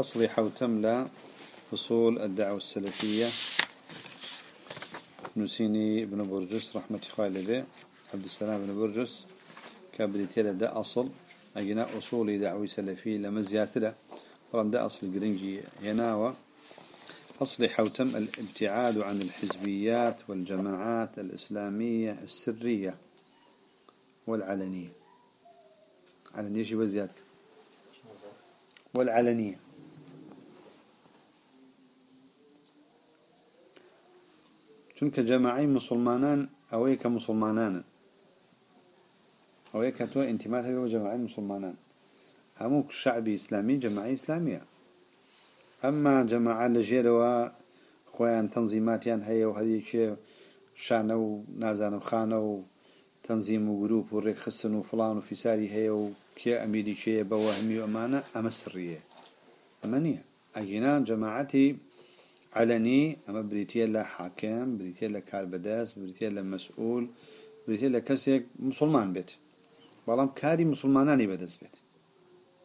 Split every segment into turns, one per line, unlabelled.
أصلح وتملى فصول الدعوة السلفية. نسيني بن برجس رحمة خالده عبد السلام بن برجس. كابريتي ده أصل. أجنا أصول دعوة سلفية لما زياتنا فرم ده أصل قرنجي يناوى أصل حوتم الابتعاد عن الحزبيات والجماعات الإسلامية السرية والعلنية. علنية شي بزيادة؟ والعلنية. چونك جماعي مسلمانان أويك مسلمانان. أويك تو انتماء هذه جماعي مسلمانان هموك شعبي إسلامي جماعي إسلامية أما جماعة لجيروا خوان تنظيماتيان هي وهذيك شانو نازانو خانو تنظيم وجروب وريك خسن وفلان وفساري هي وكي أميري كي بوهمي وأمانة أما السرية أمانية أجينا جماعتي علەنی ئەمە بریتە لە حاکم بریتە لە کاربەدەست بریتە لە مەسئول بریتە لە کەسێک مسلمان بێت. بەڵام کاری مسلمانانی بەدەست بێت.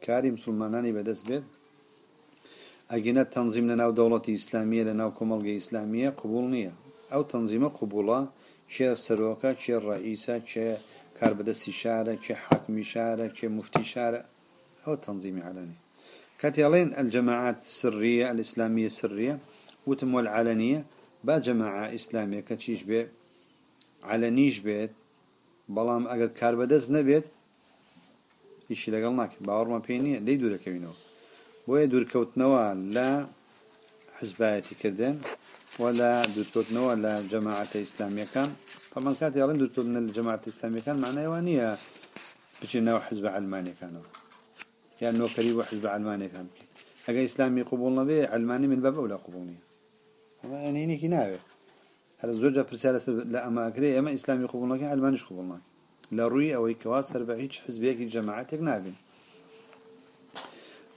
کاری مسلمانانی بەدەست بێت. ئەگەنە تەنظیم لە ناو دەوڵەتی ئیسلامیە لە ناو کۆمەڵگەی ئیسلامیە قوبول نییە. ئەو تەنظیمە قوبوڵە چێ سەرۆکە چێ ڕئیسە چێ کاربدەستی شارە چێ حاکمی شارە چێ مفتی شارە. ئەو تەنظیمی علەنی کاتیاڵێن ئەلجەماعات سرریە ئەلئسلامیە سرریە وتم العلنية. با جماعة إسلامية كتشيش بي علنيش بيت. بلام أجد كاربدز نبيت. إيش لقال ناك. باور ما بيني ليه دور كوينو. بوي دور كوتنوا لا حزباتي كردن ولا دوتوتنا ولا جماعة إسلامية كان. طبعا كانت يالين دوتوتنا الجماعة الإسلامية كان. معناه يوانية بجنا حزب علماني كانوا. يعني نو كريب حزب علماني كان. أجا إسلامي قبولنا به علماني من باب أولى قبولني. يعني هني كناوي هذا الزوجة برسالة لا أما أكري أما إسلامي قبولنا كان علمانيش قبولنا لا روي أو كواس سربع هيك حزبيك جماعتك نابين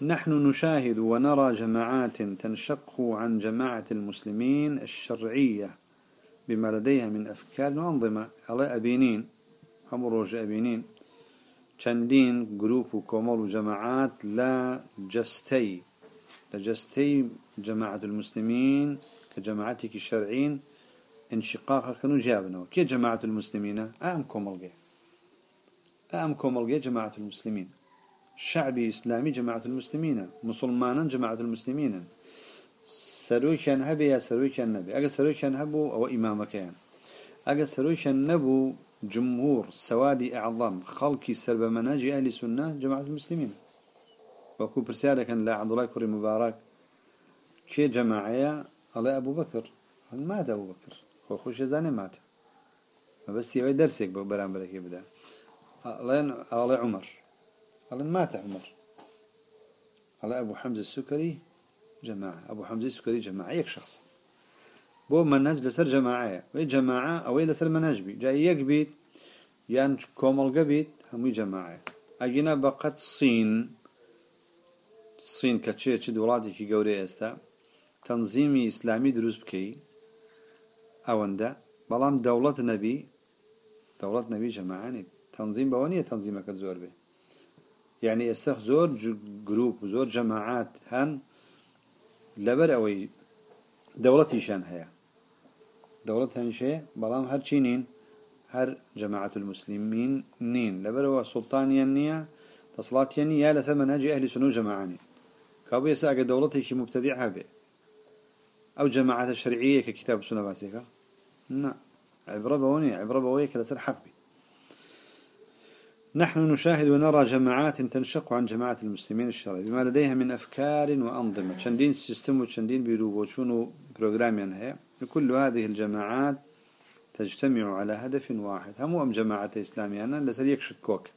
نحن نشاهد ونرى جماعات تنشق عن جماعة المسلمين الشرعية بما لديها من أفكار وأنظمة. على أبينين هم روج أبينين. چندين جروب وكومول وجماعات لا جستي لجستي جماعة المسلمين كجماعتك الشرعين انشقاقها كانوا جابنا كي جماعة المسلمين؟ أم كومولجي أم كومولجي جماعة المسلمين. شعبي إسلامي جماعة المسلمين. مسلمانا جماعة المسلمين. سروي كان يا سروي كان نبي أجا سروي أو إمامك يعني. أجا سروي كان جمهور سوادي أعظم خلقي سرب مناجي أهل سنة جماعة المسلمين. وكو برسالة كان لا عبد الله كوري مبارك. كي جماعية على أبو بكر مات أبو بكر هو خوش زاني مات ما بس يوي درسك برام بركي بدا الله عمر قال مات عمر على أبو حمزة السكري جماعة أبو حمزة السكري جماعة يك شخص. بو مناج لسر جماعة وي جماعة أو لسر مناج بي جاي يك بيت يعني كومل قبيت هم جماعة أجينا بقت الصين الصين كتشي تشد ولادي كي استا تنظيمي إسلامي دروس بكي. أوندا بلام دولة نبي. دولة نبي جماعة. تنظيم بوانية تنظيمك الزور بي. يعني إستخ زور جروب وزور جماعات هن لبر أوي دولتي شان هيا. دولتها شيء بلام هر چينين هر جماعة المسلمين نين. لبر هو سلطانيا نيا تصلاتيا نيا لسر منهج أهل سنو جماعاني كابو يساق دولتي كي مبتدعها به أو جماعة الشرعية ككتاب سنة باسيكا لا. عبرة بوني عبرة بوية كلسر حق بي نحن نشاهد ونرى جماعات تنشق عن جماعة المسلمين الشرعي بما لديها من أفكار وأنظمة. شندين سيستم وشندين بيروغو شنو بروغرام هي كل هذه الجماعات تجتمع على هدف واحد. هم أم جماعة إسلامية أنا لسر يكشت كوك.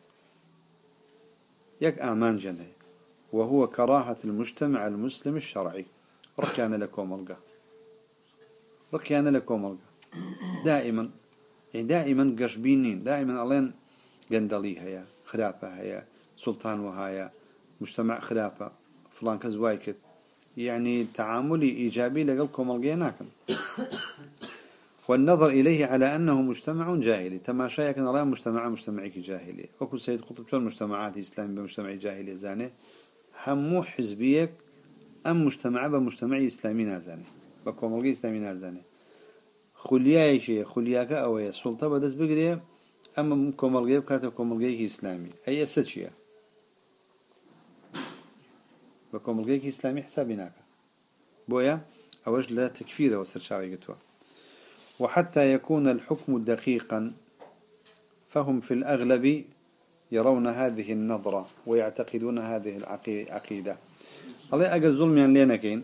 يك آمان جنه وهو كراهة المجتمع المسلم الشرعي. ركيان لكم ألقى. ركيان لكم ألقى. دائما يعني دائما قشبينين دائما ألين قندلي هيا خلافة هيا سلطان وهايا مجتمع خلافة فلان كزوايكت يعني تعاملي إيجابي لقلكم القيناكم والنظر إليه على أنه مجتمع جاهلي. تماشايا كان الله مجتمع مجتمعي جاهلي. أكو سيد قطب شو المجتمعات الإسلامية بمجتمع جاهلي زاني؟ همو حزبيك أم مجتمع بمجتمع إسلامي نازاني بكوملقي إسلامي نازاني. خلياي شيء خلياك أو هي السلطة بدس بقريه أما كوملقي بكاته كوملقي إسلامي أي أستشيا بكوملقي إسلامي حسابيناك بويا أوج لا تكفير وسرشاوي قتوه وحتى يكون الحكم دقيقا فهم في الأغلب يرون هذه النظرة ويعتقدون هذه العقيدة الله أقل ظلم يعني لينا كين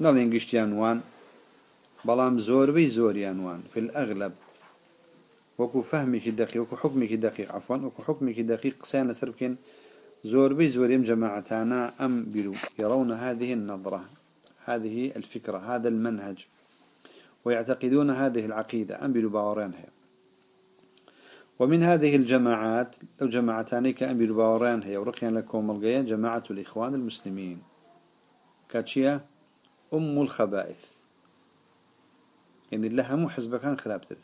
نالين قشتيان وان بلام زور بي زور يانوان في الأغلب وكو فهمك دقيق وكو حكمك دقيق عفوا وكو حكمك دقيق سانا سربكين زور بي زور يم جماعتانا أم بلو يرون هذه النظرة هذه الفكرة هذا المنهج. ويعتقدون هذه العقيدة. أم باورينها ومن هذه الجماعات لو جماعتان كأنبيل باورينها ورقيا لكم القيا جماعة الإخوان المسلمين. كاتشيا أم الخبائث. يعني لها مو حزب كان خرابتر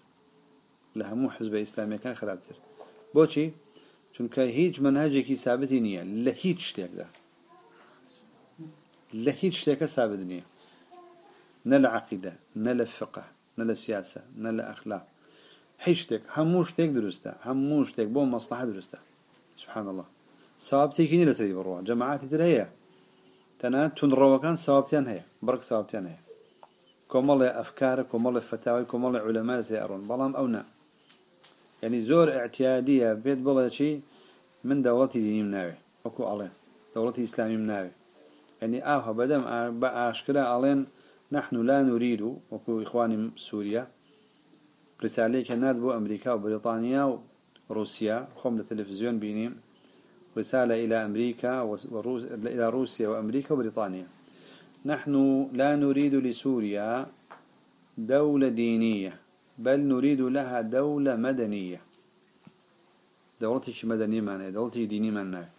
لها مو حزب إسلامي كان خرابتر بوشي چونك هيج منهجك ثابت نية لا هيج شتيك ده لا هيج شتيك ثابت نية نلا عقيدة نلا فقه نلا سياسة نلا أخلاق. حيشتك هموشتك درسته هموشتك بو مصلحة درسته سبحان الله. سوابتي كيني لسري بروا جماعات ترهيا تەنە تونڕەوەکان ساوابتیان هەیە بڕک ساوابتیان هەیە. کۆمەڵێ ئەفکارە کۆمەڵی فتاوی کۆمەڵی عولەما زێڕۆن بەڵام ئەو نا یعنی زۆر ئەتیادیە بێت بڵێ چی؟ من دەوڵەتی دینیم ناوێ وەکو ئەڵێ دەوڵەتی ئیسلامیم ناوێ. ینی ئاها بەدەم بە ئاشکرا ئەڵێن نحن لا نورید و وەکو ئیخوانی سووریا. پرسالێکە نات بۆ ئەمریکا و بریتانیا و رووسیا خۆم لە تەلەڤزیۆن بینیم. رسالة إلى أمريكا وروس... إلى روسيا وأمريكا وبريطانيا. نحن لا نريد لسوريا دولة دينية بل نريد لها دولة مدنية. دولتي مدنية معناها دولتي دينية معناها.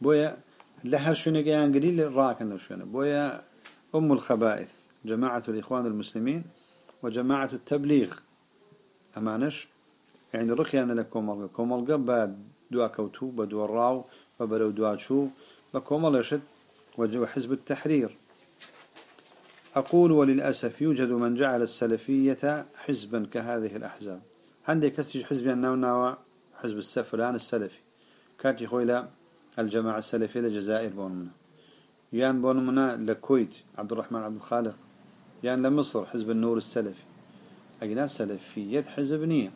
بويا لها شنو جيان قليل راكن شنو؟ بويا أم الخبائث جماعة الإخوان المسلمين وجماعة التبليغ. أمانش؟ يعني رقي أنا لكم كومالغا بعد دوا كوتو بدوا الراو وبرو دوا شو بكومال يشد وجو حزب التحرير. أقول وللأسف يوجد من جعل السلفية حزبا كهذه الأحزاب. عندي كسج حزب النوع حزب السفلان السلفي. كاتي خويلا الجماعة السلفية للجزائر بونمنا يان بونمنا لكويت عبد الرحمن عبد الخالق. يان لمصر حزب النور السلفي. أجنا سلفية حزب نية.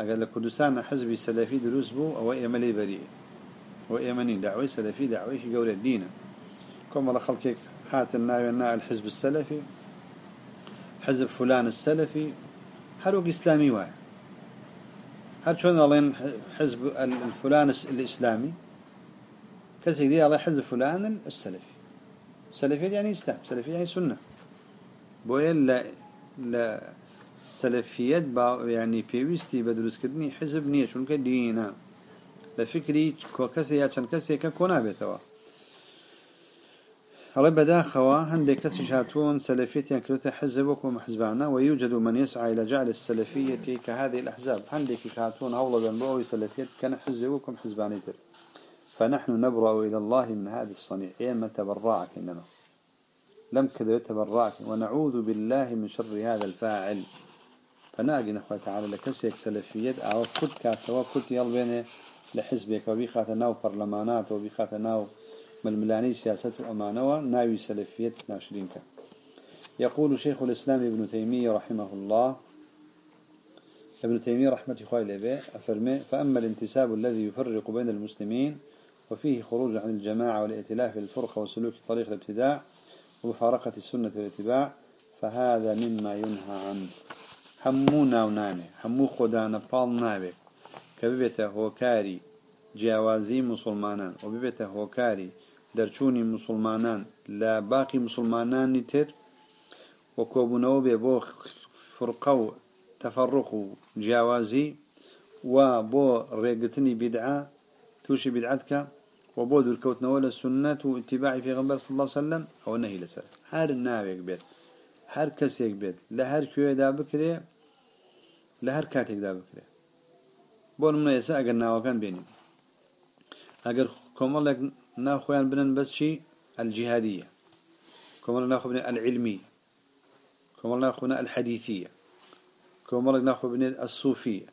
أقول لك كردستان حزب سلفي دروس بو أو يملي بريء. ويمني دعوي سلفي في قول الدين. كم الله خلقك؟ هات الناوي الحزب السلفي. حزب فلان السلفي. حروق إسلامي واحد. هل شلون الله حزب الفلان الإسلامي؟ كسي دي الله حزب فلان السلفي. سلفي يعني إسلام سلفي يعني سنة. بوين لا لا سلفيات با يعني بيوستي بدرس كدني حزب نية شون كدينا لفكري كسي يا كسي كنا بيتوا الله بدا خوا عندك كسي شاتون كلتا حزب وكم حزبانا ويوجد من يسعى إلى جعل السلفية كهذه الأحزاب. عندك شاتون أولا بنبوي سلفية كان حزب وكم حزبانيتر فنحن نبرأ إلى الله من هذا الصنيع إما تبرعك إنما. لم كذا يتبرعك ونعوذ بالله من شر هذا الفاعل. فناقي نحو تعالى لكسيك سلفية أو كد كاتوا كد يلبينه لحزبك وبيخات ناو برلمانات وبيخات ناو ململاني سياسة أمانة ناوي سلفية ناشرينك. يقول شيخ الإسلام ابن تيمية رحمه الله ابن تيمية رحمة الله أفرمي فأما الانتساب الذي يفرق بين المسلمين وفيه خروج عن الجماعة والائتلاف الفرقة وسلوك طريق الابتداع ومفارقة السنة والاتباع فهذا مما ينهى عنه. هەموو ناو نامێ هەموو خۆدانە پاڵ ناوێت کە ببێتە هۆکاری جیاوازی مسلمانان و ببێتە هۆکاری دەرچوونی مسلمانان لە باقی مسلمانانی تر وە کۆبوونەوە بێ بۆ فرقە و تەفەڕق و جیاوازی و بۆ ڕێگرتنی بیدعا تووشی بیدعاتکە و بۆ دوورکەوتنەوە لە سنەت و اتباعی پێغمبەر صلی الله سلم ئەوە نەهی لەسەر. هەر ناوێک بێت هەر کەسێک بێت لە هەر کوێدا بکرێ لە هەر کاتێکدا بکرێ بۆ منە ئێستا ئەگەر ناوەکان بێنین ئەگەر کۆمەڵێک ناوخۆیان بنن بەس چی؟ الجهادية كمال ناخذ من العلمية كمال ناخذ من الحديثية كمال ناخذ من الصوفية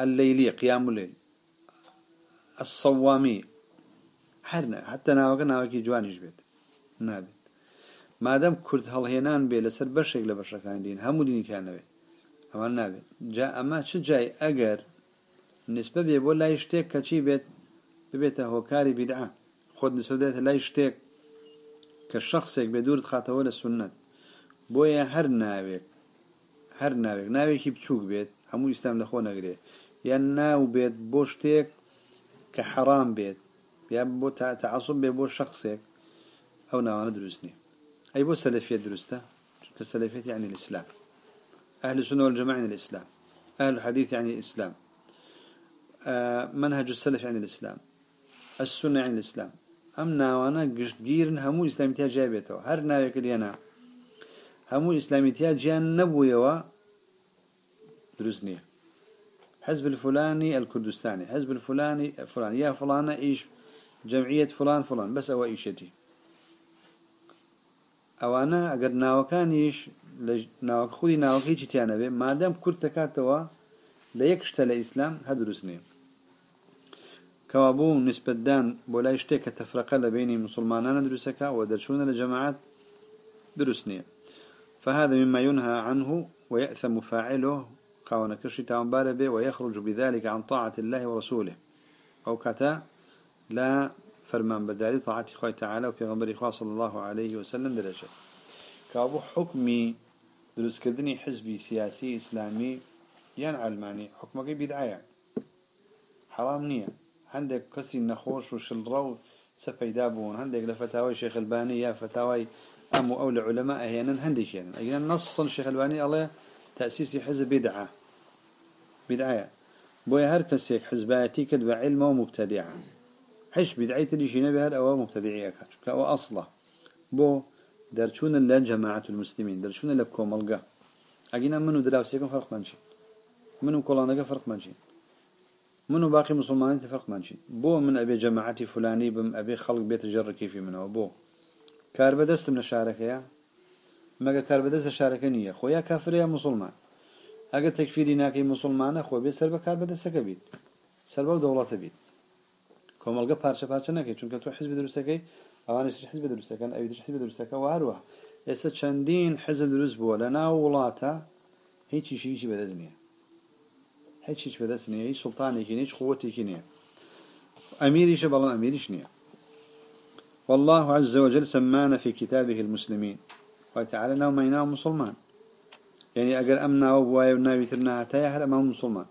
الليلية قيام الليل الصوامي حرنا حتى ناوك ناوكي جوانيش بيت نابت ما دام كرد هەڵهێنان بێ لەسەر بەشێک لە بەشەکان دین. هەموو دینیتیان نەوێت ئەمان نابێت. جا ئەمە چ جای؟ ئەگەر نسبە بێ بۆ لای شتێک کەچی بێت؟ ببێتە هۆکاری بیدعا. خۆت نسبەدێتە لای شتێک کە شخصێک بێ دوورت خاتەوە لە سنت. بۆیە هەر ناوێک هەر ناوێک. ناوێکی بچووک بێت هەموو ئیسلام لەخۆ نەگرێت. یان ناو بێت بۆ شتێک كحرام بيت يا بو تعصب بي بو شخصك أو نوان دروسني أي بو سلفية درسته كالسلفية يعني الإسلام أهل السنة والجماعة يعني الإسلام. أهل الحديث يعني الإسلام. آه منهج السلف يعني الإسلام. السنة يعني الإسلام. أم ناوانا قشدير همو إسلاميتها جابته هر ناويك لينا همو إسلاميتها جان نبويوا دروسنية. حزب الفلاني الكردستاني. حزب الفلاني فلان يا فلان إيش؟ جمعية فلان فلان. بس أو إيشتي أو أنا أقدر ناوكان إيش؟ ناوك خودي ناوك هيك تيانا بي ما دام كرت كاتوا ليكشت الإسلام هدرسني كوابو نسبة دان بولا يشتك تفرقة لبين مسلمان درسكا ودرشون لجماعات درسني فهذا مما ينهى عنه ويأثم فاعله قاونا كشي تنبار به ويخرج بذلك عن طاعة الله ورسوله. أو كتا لا فرمان بداري طاعة خوي تعالى وبيغمبر إخوة صلى الله عليه وسلم درجة كابو حكمي دروس كردني حزبي سياسي إسلامي يعني علماني حكمك بدعاية حرام نية عندك كسي نخوش وشلرو سفيدا بون عندك لفتاوي شيخ الباني يا فتاوي أمو أو العلماء أهيانا عندك يعني أيضا نصا شيخ الباني الله تأسيس حزب بدعة بدعة بوي هر كسيك حزباتي كد علم ومبتدعة حش بدعية اللي شينا بها أو مبتدعية كاتشك أو أصلا بو درشون لا جماعة المسلمين درشون لا كوملقا أجينا منو دراسيكم فرق منشي منو كولانك فرق منشي منو باقي مسلمانين فرق منشي بو من أبي جماعتي فلاني بم أبي خلق بيت الجر كيفي منه بو كاربدست من الشاركة يا مگە کار بەدەست شارەکە نییە. خۆیان کافرەیە مسلمان؟ ئەگە تەکفیری ناکەی مسلمانە خۆ بێ سەر بە کار بەدەستەکە بیت. سەر بەو دەوڵەتە بیت. کۆمەلگە پارچە پارچە نەکەی چونکە تۆ حزب دروستەکەی ئەوانی حزب دروستەکەن ئەوی حزب دروستەکە واروە ئێستا چەندین حزب دروست بووە لە ناو وڵاتە هیچی هیچی بەدەست نییە هیچ هیچ بەدەست نییە هیچ سڵتانێکی هیچ قوتێکی نییە ئەمیریشە بەڵام ئەمیریش نییە والله عز وجل سمانا في كتابه المسلمين. وتعالى ناو ميناو مسلمان. يعني أجر أمنا وبواي وناوي ترنا تايحر أمام مسلمان.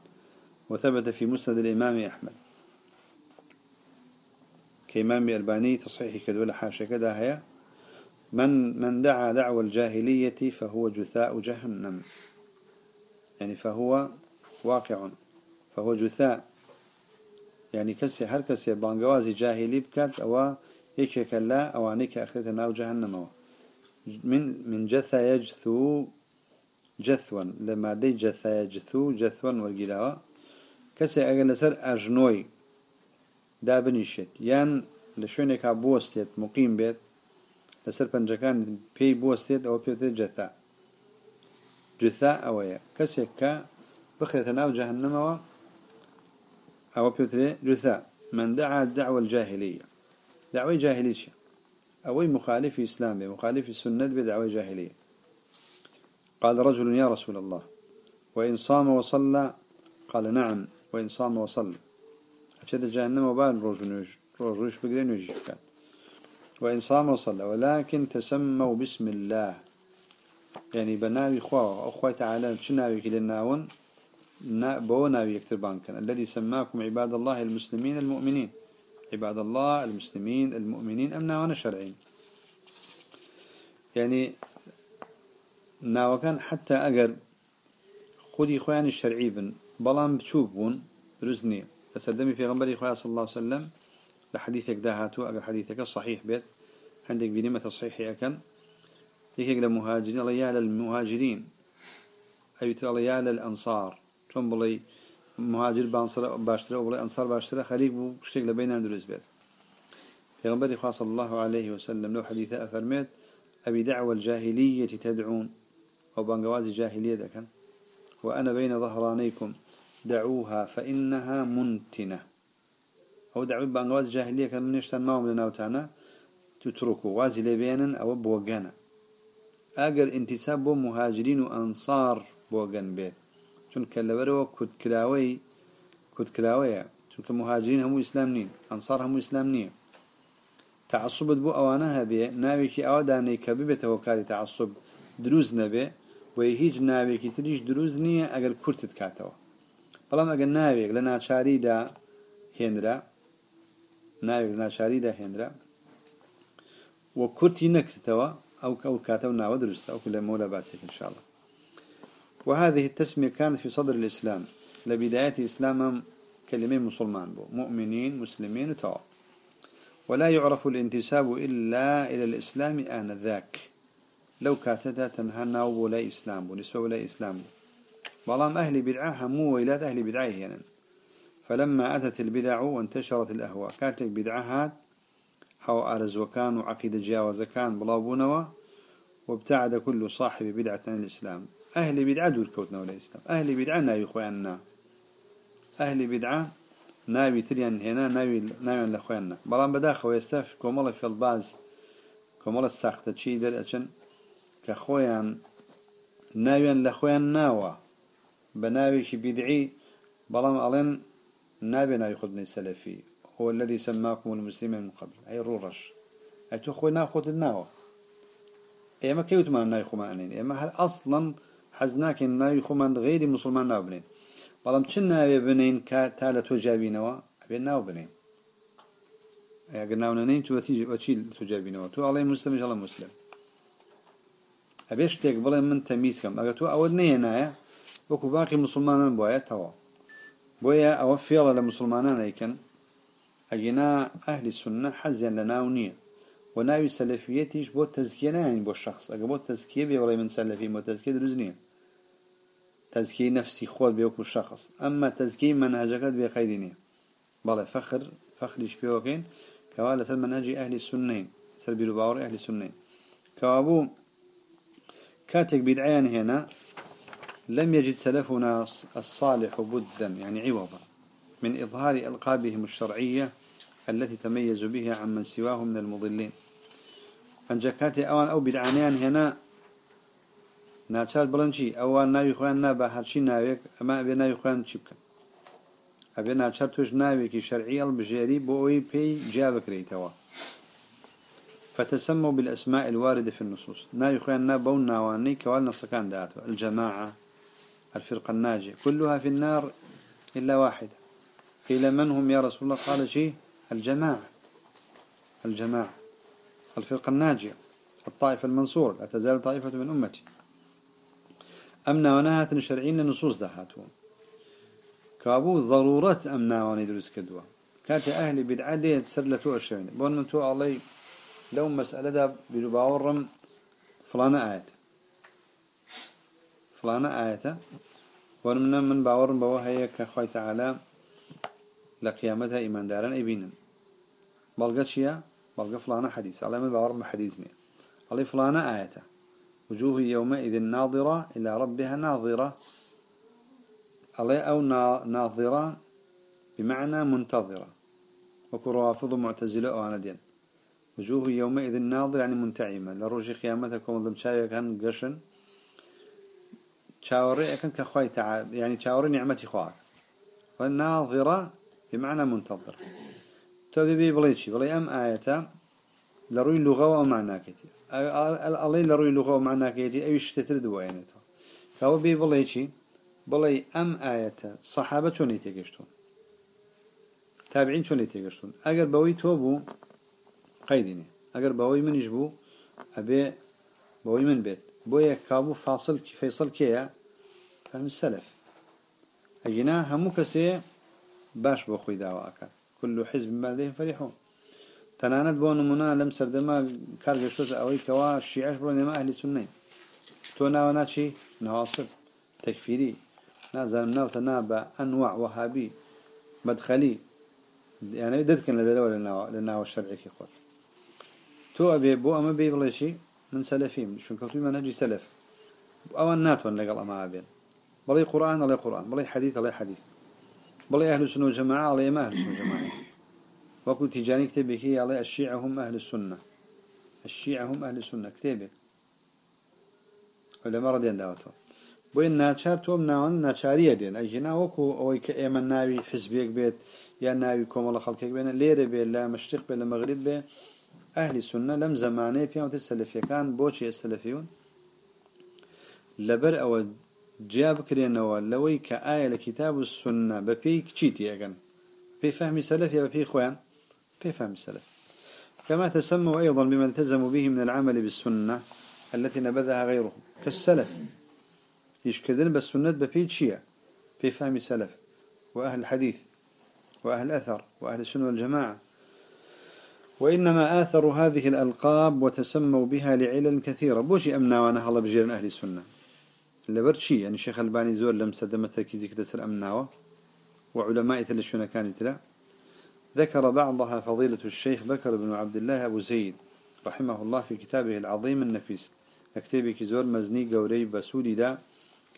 وثبت في مسند الإمام أحمد. كإمام الباني تصحيح كدولة حاشة كده هي من من دعا دعوة الجاهلية فهو جثاء جهنم. يعني فهو واقع فهو جثاء. يعني كسي هر كسي بانقوازي جاهلي بكات أو يكيك لا أوانيك أخذتنا ناو جهنم أو من من جثى يجثو جثوا لما دي جثى يجثو جثوا والجلاوة كسي أجل سر أجنوي دا بنيشت يان لشونك بوستيت مقيم بيت لسر بنجكان بي بوستيت أو بيوت جثى جثى أويا كسي كا بخيت ناو جهنم أو أو بيوت جثى من دعا الدعوة الجاهلية. دعوة جاهلية أوي مخالف إسلام مخالف السنة بدعوة جاهلية قال رجل يا رسول الله. وإن صام وصلى قال نعم وإن صام وصلى. أشد جهنم وبال رجل رجل بقرين ويجيشكات وإن صام وصلى ولكن تسموا بسم الله يعني بناوي خواه أخوة تعالى شناوي كده الناون بو ناوي يكتر بانكن الذي سماكم عباد الله المسلمين المؤمنين عباد الله المسلمين المؤمنين أم ناوانا شرعين يعني ناوكان حتى أجر خودي خوان الشرعي بن بلان بتشوبون رزني تسدمي في غنبري خويا صلى الله عليه وسلم لحديثك داهاتو أجر حديثك صحيح بيت. عندك بنيمة تصحيحي أكن يكيك لمهاجرين الله يا للمهاجرين أي ترى الله يا للأنصار شون بلي مهاجر بانصر باشترى وبلي أنصار باشترى خليك بشتك لبين أندرس بيت. في غنبري خويا صلى الله عليه وسلم لو حديث أفرميت أبي دعوة الجاهلية تدعون. أو بانقواز جاهلية ذكا وأنا بين ظهرانيكم. دعوها فإنها منتنة. أو دعوة بانغواز جاهلية كان من يشتان ماهم لناوتانا تتركوا وازي لبيانا أو بوغانا. أجر انتساب بو مهاجرين وأنصار بوغان بيت. چون كالبرو كد كلاوي كد كلاوية. چون كمهاجرين همو إسلام نين أنصار همو إسلام نين. تعصبت بو أوانها بي ناويكي أوداني كببت وكالي تعصب. دروز نبي وهي هیچ ناوێکی تریش دروست نییە ئەگەر کورتت کاتەوە أقل ناويك لنا شاري دا هنرا ناويك لنا شاري دا هنرا وكرتي نكرتوا أو أو كاتوا ناو درست أو كل مولا باسك إن شاء الله وهذه التسمية كانت في صدر الإسلام لبداية الإسلام كلمين مسلمان بو مؤمنين مسلمين وتواب ولا يعرف الانتساب إلا إلى الإسلام آنذاك لو كاتتا تنهنا ولا إسلام ونسبة ولا إسلام بلام أهل بدعة مو ويلات أهل بدعة يعني فلما أتت البدع وانتشرت الأهواء. كاتك بدعهات حو أرز وكان وعقيدة جاوز كان بلابونوا وابتعد كل صاحب بدعة عن الإسلام. أهل بدعة دور كوتنا ولا إسلام أهل بدعة ناوي خواننا أهل بدعة ناوي تريان هنا ناوي ناوي لخواننا بلان بداخل ويستف كومال في الباز كومال الساخته شي در أشن كخوان ناوي لخوان ناوا بە ناوێکی بیدعی بەڵام ئەڵێن نابێ ناوی خودنی سەلەفی. هو الذي سماكم المسلمين من قبل. أي رورش أي تو خوي ناخد الناوة ئێمە کەوتمان نای خۆمانین ئێمە هەر ئەسڵەن حەز ناکەین ناوی خۆمان غێری مسلمان ناو بنین بەڵام چ ناوێ بنین کە تا لە تۆ جابینەوە؟ ئەبێ ناو بنین. ئەگە ناونەین توەتیچی توجابینەوە تو ئەڵێ مسلم ژەڵە مسلم. ئەبێ شتێک بڵێ من تەمیزکەم ئەگە تو ئەوە نەیە نایە باقی مسلمانان بواە تەوە بۆیە ئەوە فێڵە لە مسلمانان ئەیکەن ئەگەنا ئەهلی سنە حەزیان لە ناو نییە. و ناوی سەلفیەتیش بۆ تەزکیە نایین بۆ شخص. بۆ تەزکیە بێ بڵێ من سەلفی بۆ تەزکیە دروست نییە. تزكي نفسي خود بيوكو الشخص أما تزكي منهجك بخيديني بله فخر فخرش بيوكين كوالا سل منهج أهل السنين سل باور أهل السنين كوابو كاتك بدعيان هنا لم يجد سلفنا الصالح بدا يعني عوضا من إظهار ألقابهم الشرعية التي تميزوا بها عن من سواه من المضلين. أنجكاتي أوان أو بدعانيان هنا بڵنجی ئەوان ناوی خۆیان نابە هەرچی ناوێک ئەمە ئەبێ ناوی خۆیان چی بکەن ئەبێ ناچار توش ناوێکی شەرعی هەڵبژێری بۆ ئەوی پێی جا بکرێتەوە فتسموا بالأسماء الواردة في النصوص. ناوي خوان بون ناواني كوال نصكان داتوا. الجماعة الفرقة الناجية. كلها في النار إلا واحدة. قيل من هم يا رسول الله؟ قال شيء الجماعة. الجماعة. الفرقة الناجية. الطائفة المنصورة. لا تزال طائفة من أمتي. أمنا ونهات شرعين لنصوص دهاتون كابو ضرورة أمنا وندرس كدوا كانت أهل بدعة ليه تسرلتوا الشرعين بون من تو الله لو مسألة دا بلباورم فلانة آية فلانة آية ونمنا من باورم بوهي كخوي تعالى لقيامتها إيمان دارا أبينا بلغت شيا؟ بلغ فلانة حديث. على من باورم حديثني علي فلانة آية وجوه يومئذ ناظرة إلى ربها ناظرة. علي أو ناظرة بمعنى منتظرة. وكروافض معتزلة أو عندين وجوه يومئذ ناظرة يعني منتعمة. لروج قيامتكم ضم شايك كان قشن. شاوري كان كخوي تعالى يعني شاوري نعمتي خواك والناظرة بمعنى منتظر. تبي بي بليتشي بلي أم آية لروي اللغة ومعنى كتير لروي لغة ومعنى كيدي أي شتتر دوينته فهو بي بڵێ ئەم ئاەتە سەحابە چۆنی تێگەشتون تابعین چۆنی تێگەشتون ئەگەر بەوەی تۆ بوو قەیدینێ ئەگەر بەوەی منیش بوو ئەبێ بەوەی من بێت یەک کابوو فاصل فەیسەڵ کێیە؟ فهم السلف ئەگینا هەموو کەسێ باش بۆ خۆی داواکە كل حزب بما لديهم فرحون تنانت بۆ نمونە لەم سەردەما کارگەشتۆتە ئەوەی کەوا شیعش بڕۆ نێمە ئەهلی سنەی. تۆ ناوە ناچی؟ ناواسب تەکفیری. نازانم ناوتە نا بە ئەنواع وەهابی مدخلي يعني لە دەرەوە لە ناوە شەرعێکی خۆت. تۆ ئەبێ بۆ ئەمە بێ من سەلەفیم چونکەوتوی مەنهجی سەلف ئەوان ناتوان لەگەڵ ئەمە بێن بڵێ قورآن ئەڵێ قورآن بڵێ حەدیث ئەڵێ حەدیث بڵێ ئەهل السنة والجماعة ئەڵێ ما أهل السنة والجماعة. وەکو تیجانی کتێبێکی ئەڵێ الشيعة هم أهل السنة. الشيعة هم أهل السنة. كتابك علماء ڕدێن داوەتەوە بۆی ناچار تۆم ناوەن ناچاریە دێن ئەینا وەکو ئەوەی کە ئێمە ناوی حزبێک بێت یا ناوی کۆمەڵە خەڵکێک بێنە لێرە بێت لە مەشتق بێت لە مەغرب بێ ئەهلی سنە لەم زمانەیە پیاوتە سەلفیەکان بۆچی سەلفیون لەبەر ئەوە جیا بکرێنەوە لەوەی کە ئایا لە کتاب و سنە بە پێی کچیتی ئەگەن پێی فهمی سەلف یا بە پێی خۆیان كما تسموا أيضا بما التزموا به من العمل بالسنة التي نبذها غيرهم. كالسلف. يشكدن بالسنة بفيد شيء في فهم سلف. وأهل الحديث. وأهل الأثر. وأهل السنة والجماعة. وإنما آثروا هذه الألقاب وتسموا بها لعلل كثيرة. بوشي أمنا وأنا هلا بجيران أهل السنة. لبرد شيء يعني الشيخ الباني زور لم سدم تركيزي كتسر أمناوة وعلماء تلشون كانت لا ذكر بعضها فضيلة الشيخ بكر بن عبد الله أبو زيد رحمه الله في كتابه العظيم النفيس. كتابي كزور مزني قوري بسولي دا.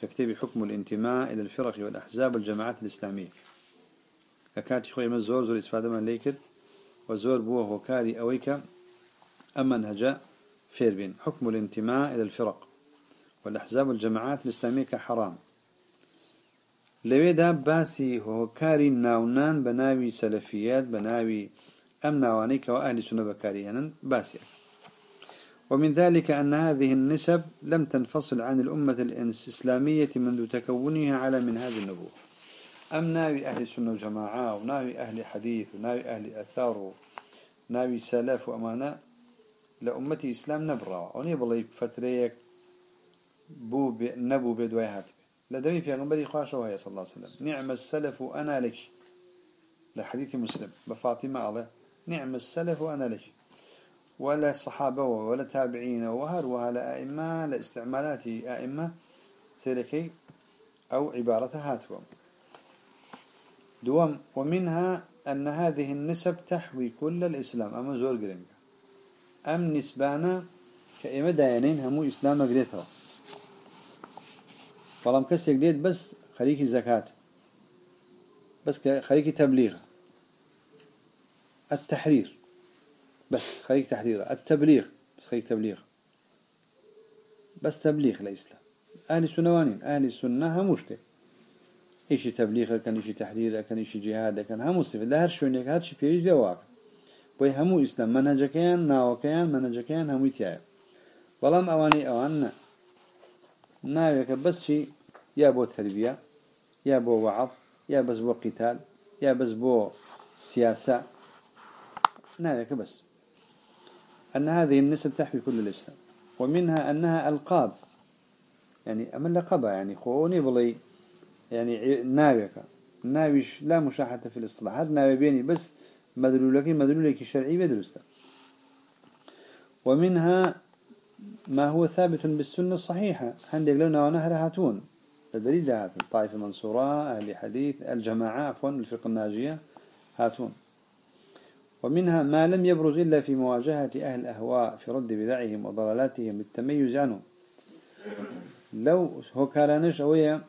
ككتاب حكم الانتماء إلى الفرق والأحزاب والجماعات الإسلامية. كانت خوي من زور زور استفادة من ليكت وزور بوه هوكاري أويك أما نهجا فيربين حكم الانتماء إلى الفرق والأحزاب والجماعات الإسلامية كحرام. لويدا باسي هوكاري ناونان بناوي سلفيات بناوي أم ناوانيك وأهل سنة بكاريانا باسي ومن ذلك أن هذه النسب لم تنفصل عن الأمة الإسلامية منذ تكونها على من هذه النبوة. أم ناوي أهل السنة والجماعة وناوي أهل حديث وناوي أهل أثار وناوي سلف وأمانة لأمتي إسلام نبرا ونبلي فتريك بو. نبو بدوي هاتب لدمي في غنبري خاشة وهي صلى الله عليه وسلم. نعم السلف أنا لك. لحديث مسلم. بفاطمة الله نعم السلف أنا لك. ولا صحابة ولا تابعين وهر ولا أئمة لإستعمالات أئمة سيركي أو عبارة هاتوا دوام ومنها أن هذه النسب تحوي كل الإسلام. أما زور قرنك أم نسبانا كإما داينين همو إسلام قريتها فلام كسي قريت بس خليك الزكاة بس خليك تبليغ. التحرير. بس خليك تحرير. التبليغ. بس خليك تبليغ. بس تبليغ الإسلام أهل السنوانين أهل السنة هموشتك إيشي تبليغ كان إيشي تحرير كان إيشي جهاد كان همو صفة ده هر شونيك هر شي بيريج بيواك بوي همو إسلام. منهجكيان ناوكيان منهجكيان همو يتيايا بلام أواني أوان ناويك بس شي يا بو تربية يا بو وعظ يا بس بو قتال يا بس بو سياسة ناويك بس. أن هذه النسب تحوي كل الإسلام. ومنها أنها ألقاب. يعني أما اللقبة يعني خوني بلي يعني ناويك. ناويش لا مشاحة في الاصطلاح هذا ناوي بيني بس مدلولك مدلولك الشرعي بدرسته. ومنها ما هو ثابت بالسنة الصحيحة. عندك لنا ونهر هاتون. الدليل هاتون. طائفة منصورة أهل حديث الجماعة عفوا الفقه الناجية هاتون. ومنها ما لم يبرز إلا في مواجهة أهل الأهواء في رد بدعهم وضلالاتهم بالتميز عنهم. لو هو كارانش أويا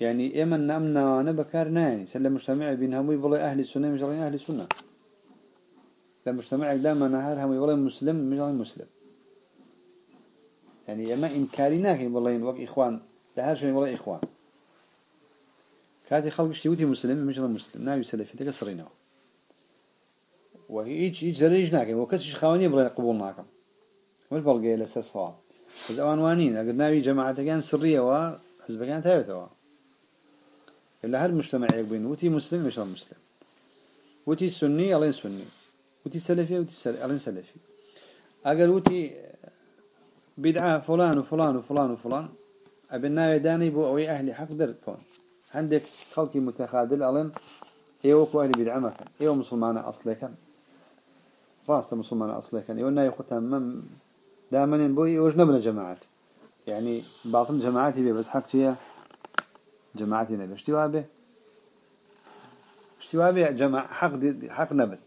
يعني إما نأمنا نبكارنا يعني. سلم مجتمع بين همي بلا أهل السنة مش أهل السنة. مجتمع دائما نهار همي بلا مسلم مش مسلم. يعني إما إنكارنا كي بلا وق إخوان. لهذا شيء بلا إخوان. كاتي خلق اشتيوتي مسلم مش مسلم. ناوي سلفي تكسرينه وهي إيش إيش زريج ناكم وكسش خواني بلا قبول ناكم. مش بلقي لسه صواب. بس أوان وانين. أقول ناوي جماعة كان سرية حزب كانت هاي توا. إلا هر مجتمع يقبين وتي مسلم مش مسلم. وتي سني ألين سني. وتي سلفي وتي سلفي ألين سلفي أقل وتي بدعة فلان وفلان وفلان وفلان أبنا يداني بو أوي أهلي حق در كون. عندك خلقي متخاذل ألين إيوكو أهلي بدعة مكان إيو مسلمان أصلي كان. راسته مسلمان أصلي كان. إيو نايو ختم دائما بوي وجنبنا جماعات يعني بعض الجماعات بس حق شيء جماعتي نبي. اشتوا به اشتوا به جماعة حق دي حق نبل.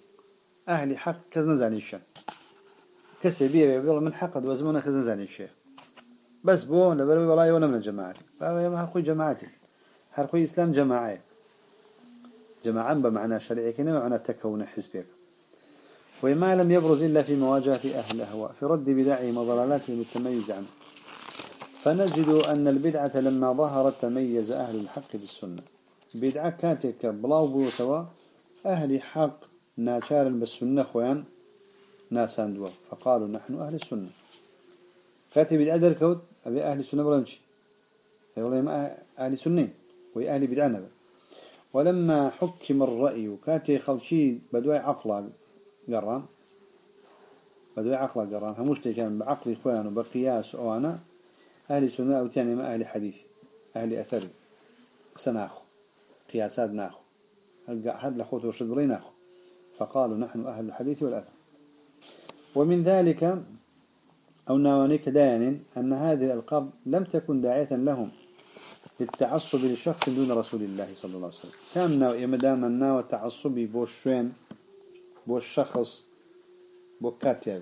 أهلي حق كذا زاني الشيء كسبيه بيقول من حق وزمنا كذا زاني الشيء بس بو والله ولا من جماعتي. فهذا ما أخوي جماعتي. هرخوي إسلام جماعي. جماعة بمعنى شرعي كنا معنى تكون حزبك. وما لم يبرز إلا في مواجهة أهل الأهواء. في رد بدعهم وضلالاتهم التميز عنه فنجد أن البدعة لما ظهرت تميز أهل الحق بالسنة. بدعة كاتك بلاو بوتوا أهل حق ناشار بالسنة خوان ناسان دوا فقالوا نحن أهل السنة. كاتب بدعة دركوت أبي أهل السنة برنش يقول ما أهل السنة وهي أهل بدعة نبا ولما حكم الرأي كاتي خلشي بدوي عقلا قران. بدوي عقلا قران. هموش كان بعقل إخوان وبقياس أو أنا أهل سنة أو تاني ما أهل حديث أهل أثر. سناخو قياسات ناخو. هل لخوت وشدري ناخو. فقالوا نحن أهل الحديث والأثر. ومن ذلك أو نوانيك داين أن هذه الألقاب لم تكن داعية لهم للتعصب لشخص دون رسول الله صلى الله عليه وسلم. كان ناو يمدام الناو التعصبي بوشوين بوش شخص بوكاتيب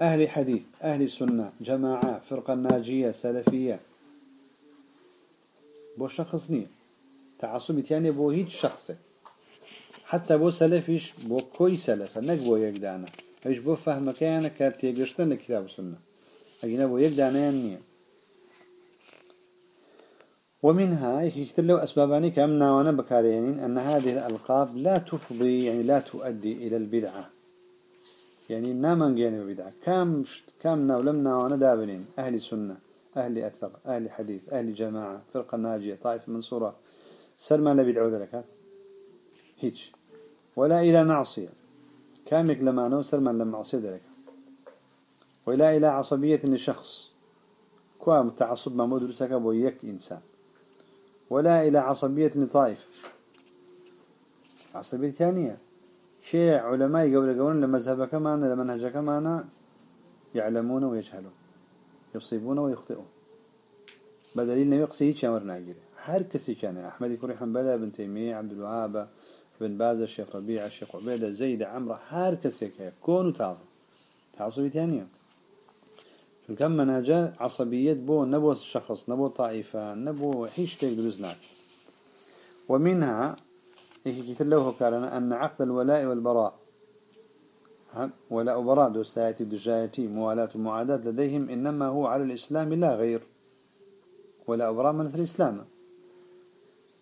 أهل حديث أهل سنة جماعة فرقة ناجية سلفية. بو شخص نية. تعصب يعني بو هيج شخص حتى بو سلفيش بو كوي سلفة نك بو يقدانا إيش بو فهم كيانا كارتي قشتن كتاب السنة أجينا بو يقدانا يعني. ومنها يكتب له أسباباني كأمنا وأنا بكاريين أن هذه الألقاب لا تفضي يعني لا تؤدي إلى البدعة. يعني نامن جانب بدعة. كم كم نولمنا وأنا دابنين. أهل سنة أهل أثر أهل حديث أهل جماعة فرقة ناجية طائفة منصورة. سلمان لبدعو ذلك؟ هيج. ولا إلى معصية. كامك لما نو سلمان لما معصية ذلك؟ ولا إلى عصبية لشخص. كوا متعصب ما مدرسك بويك إنسان. ولا إلى عصبية لطائف عصبية ثانية. شيء علماء قبل قولون لمذهبك معنا لمنهجك معنا يعلمون ويجهلون يصيبون ويخطئون بدليل نبي قصي شامر ناجر هر كسي كان أحمد كوري حنبلة بن تيمية عبد الوهاب بن باز الشيخ ربيع الشيخ عبيدة زيد عمرو هر كسي كان. كونوا تعظم تعصبي ثانية شو كم منهجة عصبية بو نبو شخص نبو طائفة نبو حيش تيجلوزناك ومنها إيش له كارنا أن عقد الولاء والبراء. ولاء براء دوستايتي دجايتي موالاة ومعاداة لديهم إنما هو على الإسلام لا غير. ولاء براء من الإسلام.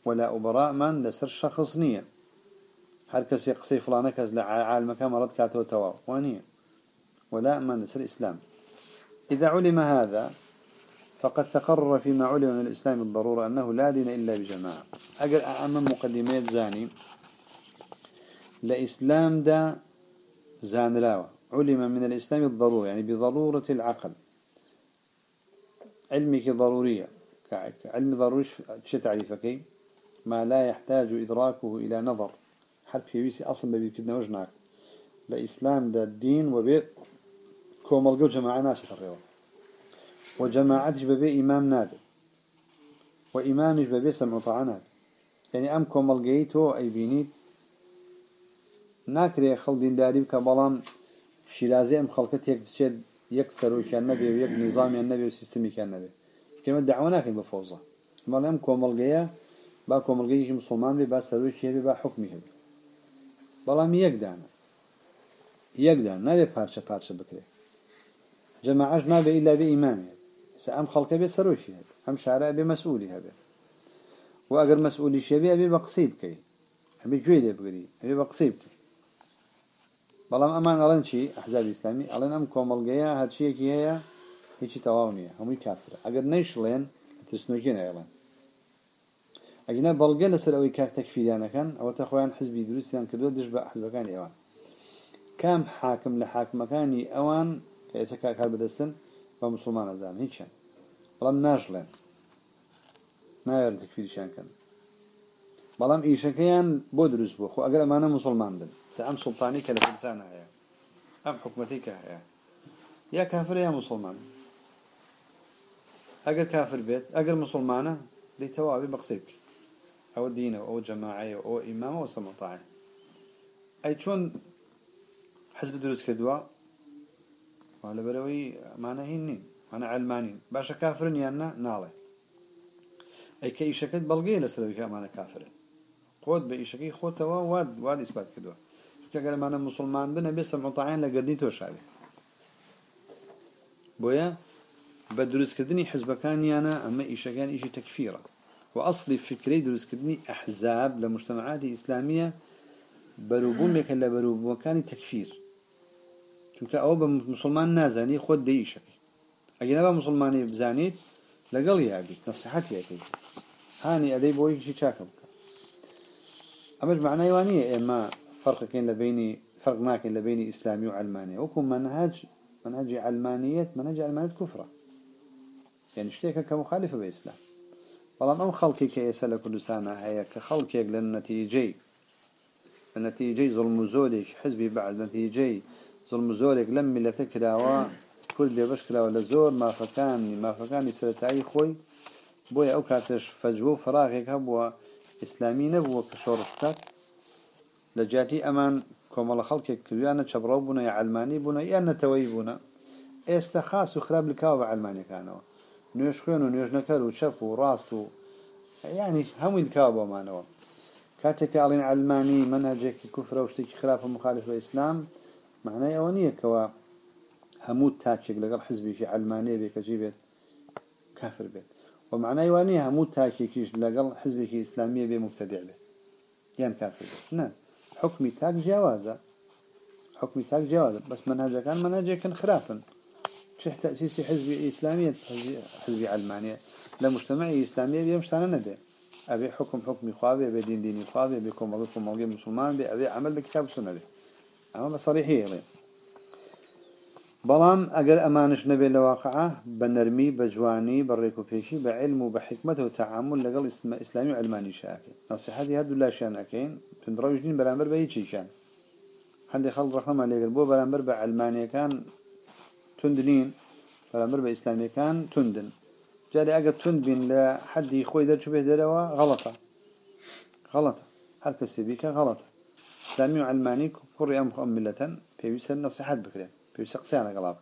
ولاء براء من لسر شخص نية. هل كسي قصي فلانة كز لعالم كما رد كاتو توا وانية ولاء من لسر الإسلام إذا علم هذا فقد تقرر فيما علم من الإسلام بالضرورة أنه لا دين إلا بجماعة. أقل أمام مقدمات زاني لإسلام دا زانراوة علم من الإسلام الضرورة يعني بضرورة العقل. علمك ضرورية. علم ضروري شو تعريفك؟ ما لا يحتاج إدراكه إلى نظر. حرف يويسي أصلا بيكدنا وجناك لإسلام دا الدين وبيت. كومالقو جماعة ناسي الرياض وجماعتش ببي إمام نادر. وإمامش ببي سمع طعنات يعني أم كومالقيتو أي بينيت. ناكري خل دين داري بكبالان شيرازي أم خلقت يك بشد يك سروي كان نبي ويك نظامي النبي وسيستمي كان نبي. كما دعوة ناكن بفوزة. مال أم كومالقيا با كومالقيش مسلمان بي با سروي شيء با حكمي هبي. بلام يك دانا. نبي بارشة بارشة بكري جماعش ما بي إلا بإمامي ئەم خەڵکە بێ سەرۆشی هەبێت ئەم شارە بێ مەسئولی هەبێت و ئەگەر مەسئولی شەبێ ئەبێ بە قسەی بکەیت ئەبێ گوێ لێ بگری ئەبێ بە قسەی بکەیت بەڵام ئەمان ئەڵەن چی؟ ئەحزاب ئیسلامی ئەڵێن ئەم کۆمەلگەیە هەرچیەکی هەیە هیچی تەواو نییە هەمووی کافرە. ئەگەر نەیشڵێن ترسنوکی نەیڵێن ئەگەنە بەڵگە لەسەر ئەوەی کاکتەکفیدانەکەن ئەوە تە خۆیان حزبی دروستیان کردووە دش بە حزبەکان ئێوان کام حاکم لە حاکمەکانی ئەوان کە ئێستا کاکار بدەستن ومسلمان أزام هيتشان بلام ناشلين ناير تكفيرشان كان بلام إيشكيان بودروس بو خو أقل أمانا مسلمان بن سأم سلطاني كالفرسان هيا أم حكمتي كهيا يا كافر يا مسلمان أقل كافر بيت أقل مسلمانة دي توابي بقصيك أو دينه أو جماعة أو إمامه أو سمطاعه أي شون حزب دروس كدوا وعلى بروي معنا هنين معنا علمانين باشا كافرين يانا نالي أي كي شكت بلغي لسلبك معنا كافرين قود بإيشكي خوتوا واد واد إثبات كدوا كأجل معنا مسلمان بنا بس مطاعين لقردين توشابه بويا بدرس كدني حزب كان يانا أما إيش كان إيش تكفيره وأصل فكري درس كدني أحزاب لمجتمعات إسلامية بروبون بك لا بروبون تكفير چونك أو بمسلمان نازاني خود دي إيشك أجنبا مسلماني بزانيت لقل يابي نصيحتي أكيد هاني أدي بوي شي شاكم أمر معنى يوانية إما فرق كين لبيني فرق ما كين لبيني إسلامي وعلماني وكم منهج منهج علمانية منهج علمانية كفرة يعني اشتيك كمخالفة بإسلام والله أم خلقي كيسأل سنة هي كخلقي للنتيجة النتيجة ظلم زولك حزبي بعد زڵم زۆرێک لەم میلەتە کراوە کورد لێبش کراوە لە زۆر مافەکانی مافەکانی سەتایی خۆی. بۆیە ئەو کاتش فەجوۆ فراغێک هەبووە ئیسلامی نەبووە کە شۆڕستات لە جااتی ئەمان کۆمەڵە خەڵکێک کردویانە چەبڕە بوونە ئەلمانی بوونە یان نەتەوەی بوونە ئێستا خاص و خراپ لکاو بە ئەلمانەکانەوە نوێش خوێن و نوێژنەکەر و چەپ و ڕاست و ینی هەمووین کاو بۆمانەوە کاتێک ئاڵین ئەلمانی منەجێکی کوفرە و شتێکی خراپە مخالف بە ئیسلام معناه أونية كوا هموت تاكشك لقل حزبي في علمانية بك جيبت كافر بيت ومعناه يوانيه هموت تاكشك لقل حزبي في إسلامية بمبتدع به يعني كافر بيت نعم حكمي تاك جوازة حكمي تاك جوازة بس منهجه كان منهجه كان خلافا شح تأسيس حزب إسلامي حزب علمانية لمجتمع إسلامي بيمشتانا ندى أبي حكم حكم خوابي أبي دين ديني خوابي أبي موقف موقف مسلمان بي أبي عمل بكتاب السنة بي أما بصريحية لي بلام أجر أمانش نبي لواقعه بنرمي بجواني بريكو فيشي بعلم وبحكمة وتعامل لقل إسلامي علماني شاكي. نصيحتي هدو لا شان أكين. تندروج دين برامبر بأي شان. حد خلق رقم عليك البو؟ برامبر بعلماني كان تندنين فالأمر بإسلامي كان تندن. جاري أقد تندبين لحد يخوي در شبه دروا غلطة. غلطة. هل كسبيك غلطة. إسلامي وعلماني كوري أم ملة بيوسا نصيحات بكرين بيوسا قسيانا قلاب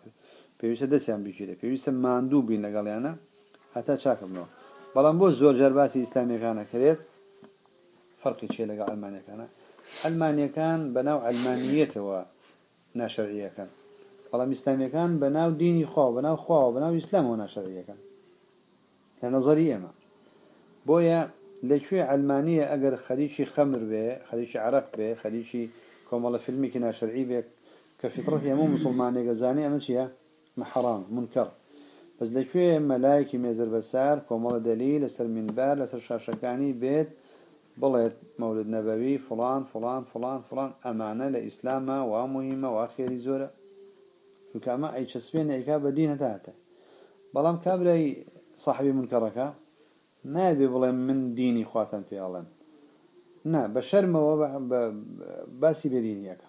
بيوسا دسيان بيشيري بيوسا ماندوبين لقاليانا حتى شاكب نوع بلان بۆ زۆر جرباسي إسلامي كان كريت فرقي شيء لقى ألمانيا كان. ألمانيا كان بناو علمانيته وناشرعية كان. بەڵام ئیسلامیەکان بەناو دینی خوا بەناو خوا بەناو ئیسلام و ناشەڕیەکان لە نظری ئێمە بۆیە لەکوێ ئەلمانیە ئەگەر خەریکی خەمر بێ خەریکی عرق بێ خەریکی کۆمەڵە فیلمێکی ناشەرعی بێ کە فطرەت هەموو مسلمانێکە زانێ ئەمە چییە محرام منکر بەس لەکوێ مەلایەکی مێزر بەسار کۆمەڵە دەلی لەسەر منبار لەسەر شاشەکانی بێت بڵێت مولد نەبەوی فلان فلان فلان فلان ئەمانە لە ئیسلامە وا مهمە وا خێری زۆرە. چونکە ئەمە ئەی چەسپێن ئەیکا بەدین هەتاتە بەڵام کابرای صاحبی منکەڕەکە نابێ بڵێ من دینی خواتان پێڵێن نا بە شەرمەوە باسی بێدینیەکە.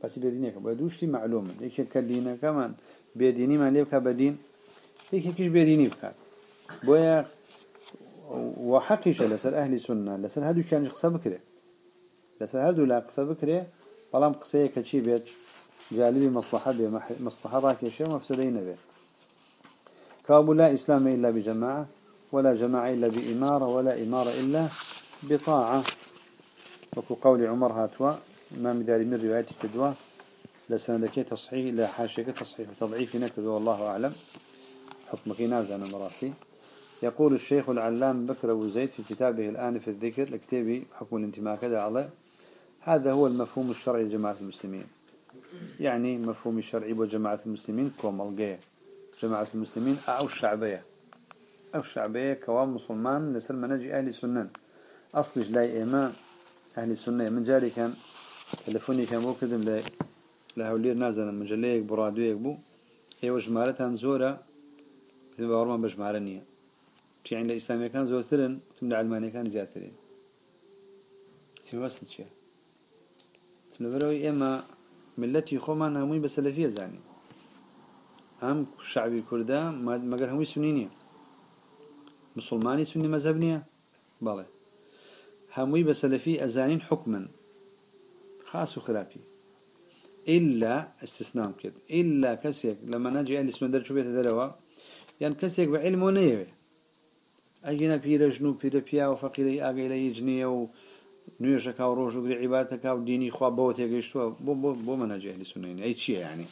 باسی بێدینەکە بە دووشتی معلوم. یەکێک کە دینەکەمان بێدینیمان لێ بکە بەدین یەکێکیش بێدینی بکات بۆیە وحقیشە لەسەر ئەهلی سنە لەسەر هەردوو چیان قسە بکرێ. لەسەر هەردوو لا قسە بکرێ بەڵام قسەیەکە چی بێت؟ جالبي مصلحة به مصلحة راكي شيء مفسدين به كابو لا إسلام إلا بجماعة ولا جماعة إلا بإمارة ولا إمارة إلا بطاعة. وكو قول عمر هاتوا ما مداري من روايتي كدوا لسندكي تصحيح لا حاشيك تصحيح. وتضعيف نكدوا والله أعلم. حكمك نازع مراسي. يقول الشيخ العلام بكر أبو زيد في كتابه الآن في الذكر لكتابي حكم الانتماء كذا على. هذا هو المفهوم الشرعي لجماعة المسلمين. يعني مفهوم الشرعي وجماعة المسلمين كومالجية جماعة المسلمين أو الشعبية ئەو شعبەیە کەوا مسلمان لەسەر مەنەجی ئالی سنن. ئەسلیش لای ئێمە ئەهلی سنەیە من جارێکان تەلەفۆنێکیان بۆ کردم لە لە هەولێر نازانم. مجلەیەک بڕادوەیەک بوو. ئێوە ژمارەتان زۆرە. باوەڕمان بە ژمارە نییە. چیان لە ئیسلامیەکان زۆرترن تم لە ئەلمانەکان زیاترین سیوەست چیە لەبەرەوەی ئێمە ملەتی خۆمان هەمووی بە سەلەفیە زانین ئەم شعبی کووردە مەگەر هەمووی سنی نییە. مسلماني سني مذهبنية بالله همي بسلفي أزانين حكما خاص وخلافي إلا استثناء كده إلا كسيك. لما نجي أهل اسمه درجو بيت دروا يعني كسيك بعلم ونيوه أجينا بيرا جنو بيرا بيا وفقيري آقا إلى يجنية و نوێژەکە و ڕۆژ و عیباتەکە و دینی خوا بۆ تێگەیشتووە بۆ بۆ بۆ مەناجی ئەهلی سنەین ئەی چییە یعنی